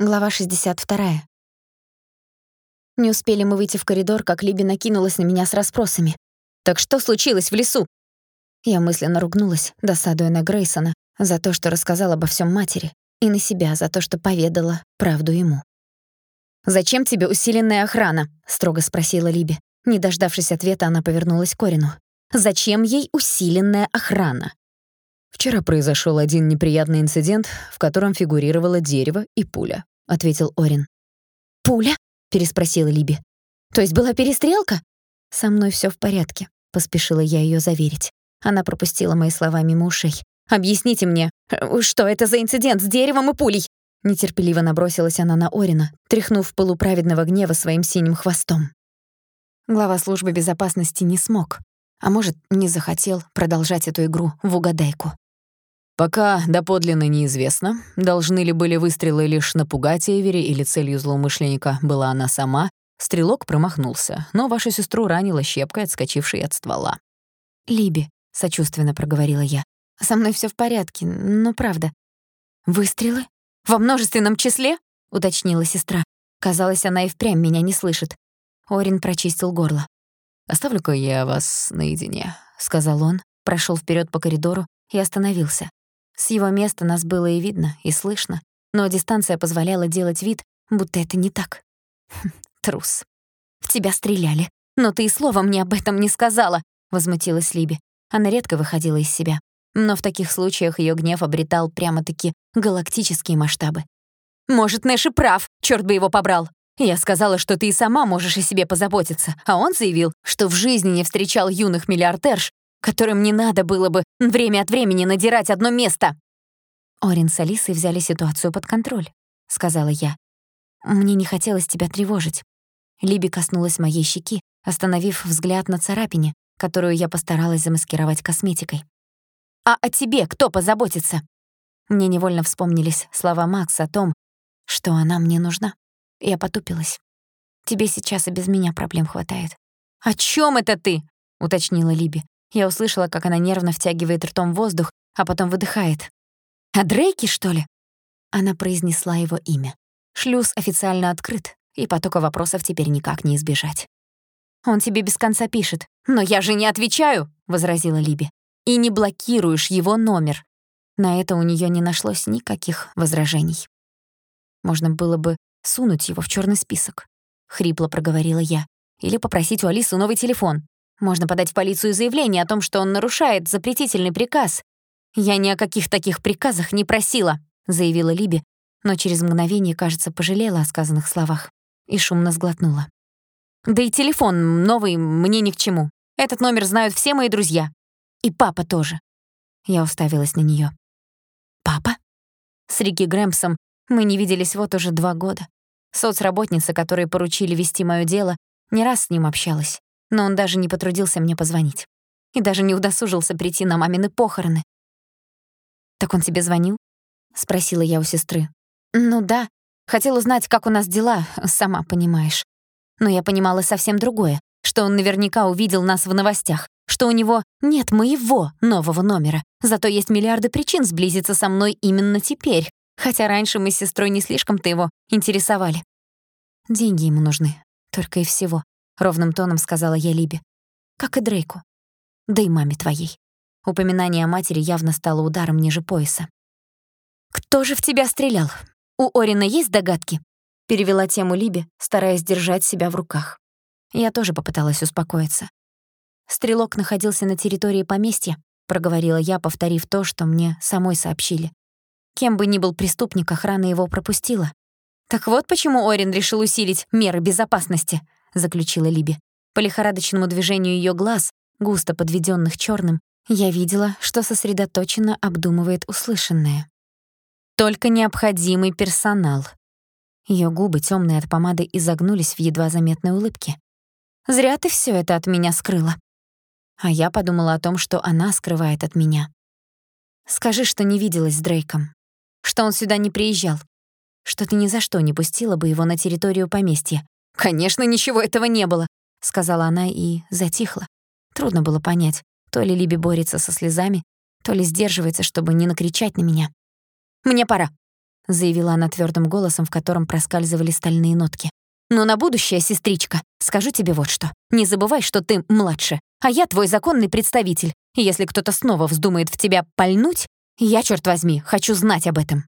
Глава 62. Не успели мы выйти в коридор, как Либи накинулась на меня с расспросами. «Так что случилось в лесу?» Я мысленно ругнулась, досадуя на Грейсона за то, что рассказала обо всем матери, и на себя за то, что поведала правду ему. «Зачем тебе усиленная охрана?» — строго спросила Либи. Не дождавшись ответа, она повернулась к Корину. «Зачем ей усиленная охрана?» «Вчера произошел один неприятный инцидент, в котором фигурировало дерево и пуля», — ответил Орин. «Пуля?» — переспросила Либи. «То есть была перестрелка?» «Со мной всё в порядке», — поспешила я её заверить. Она пропустила мои слова мимо ушей. «Объясните мне, что это за инцидент с деревом и пулей?» Нетерпеливо набросилась она на Орина, тряхнув полуправедного гнева своим синим хвостом. Глава службы безопасности не смог, а может, не захотел продолжать эту игру в угадайку. Пока доподлинно неизвестно, должны ли были выстрелы лишь напугать Эвери или целью злоумышленника была она сама, стрелок промахнулся, но вашу сестру ранила щепкой, отскочившей от ствола. «Либи», — сочувственно проговорила я, — «со мной всё в порядке, но правда». «Выстрелы? Во множественном числе?» — уточнила сестра. Казалось, она и впрямь меня не слышит. Орин прочистил горло. «Оставлю-ка я вас наедине», — сказал он, прошёл вперёд по коридору и остановился. С его места нас было и видно, и слышно, но дистанция позволяла делать вид, будто это не так. Хм, трус. «В тебя стреляли, но ты и словом мне об этом не сказала», — возмутилась Либи. Она редко выходила из себя, но в таких случаях её гнев обретал прямо-таки галактические масштабы. «Может, Нэш и прав, чёрт бы его побрал. Я сказала, что ты и сама можешь о себе позаботиться, а он заявил, что в жизни не встречал юных миллиардерш, которым не надо было бы время от времени надирать одно место. Орин с Алисой взяли ситуацию под контроль, сказала я. Мне не хотелось тебя тревожить. Либи коснулась моей щеки, остановив взгляд на царапине, которую я постаралась замаскировать косметикой. «А о тебе кто позаботится?» Мне невольно вспомнились слова Макса о том, что она мне нужна. Я потупилась. «Тебе сейчас и без меня проблем хватает». «О чём это ты?» — уточнила Либи. Я услышала, как она нервно втягивает ртом воздух, а потом выдыхает. «О Дрейке, что ли?» Она произнесла его имя. Шлюз официально открыт, и потока вопросов теперь никак не избежать. «Он тебе без конца пишет». «Но я же не отвечаю!» — возразила Либи. «И не блокируешь его номер». На это у неё не нашлось никаких возражений. Можно было бы сунуть его в чёрный список. Хрипло проговорила я. Или попросить у Алисы новый телефон. Можно подать в полицию заявление о том, что он нарушает запретительный приказ. Я ни о каких таких приказах не просила, заявила Либи, но через мгновение, кажется, пожалела о сказанных словах и шумно сглотнула. Да и телефон новый мне ни к чему. Этот номер знают все мои друзья. И папа тоже. Я уставилась на неё. Папа? С Рики Грэмпсом мы не виделись вот уже два года. Соцработница, которой поручили вести моё дело, не раз с ним общалась, но он даже не потрудился мне позвонить. И даже не удосужился прийти на мамины похороны. «Так он тебе звонил?» — спросила я у сестры. «Ну да. Хотел узнать, как у нас дела, сама понимаешь. Но я понимала совсем другое, что он наверняка увидел нас в новостях, что у него нет моего нового номера, зато есть миллиарды причин сблизиться со мной именно теперь, хотя раньше мы с сестрой не слишком-то его интересовали. Деньги ему нужны, только и всего, ровным тоном сказала я Либе. Как и Дрейку. Да и маме твоей. Упоминание о матери явно стало ударом ниже пояса. «Кто же в тебя стрелял? У Орина есть догадки?» Перевела тему Либи, стараясь держать себя в руках. Я тоже попыталась успокоиться. «Стрелок находился на территории поместья», — проговорила я, повторив то, что мне самой сообщили. Кем бы ни был преступник, охрана его пропустила. «Так вот почему Орин решил усилить меры безопасности», — заключила Либи. По лихорадочному движению её глаз, густо подведённых чёрным, я видела, что сосредоточенно обдумывает услышанное. «Только необходимый персонал». Её губы, тёмные от помады, изогнулись в едва заметной улыбке. «Зря ты всё это от меня скрыла». А я подумала о том, что она скрывает от меня. «Скажи, что не виделась с Дрейком что он сюда не приезжал, что ты ни за что не пустила бы его на территорию поместья. «Конечно, ничего этого не было», — сказала она и затихла. Трудно было понять, то ли Либи борется со слезами, то ли сдерживается, чтобы не накричать на меня. «Мне пора», — заявила она твердым голосом, в котором проскальзывали стальные нотки. «Но на будущее, сестричка, скажу тебе вот что. Не забывай, что ты младше, а я твой законный представитель. И если кто-то снова вздумает в тебя пальнуть, я, черт возьми, хочу знать об этом».